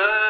good.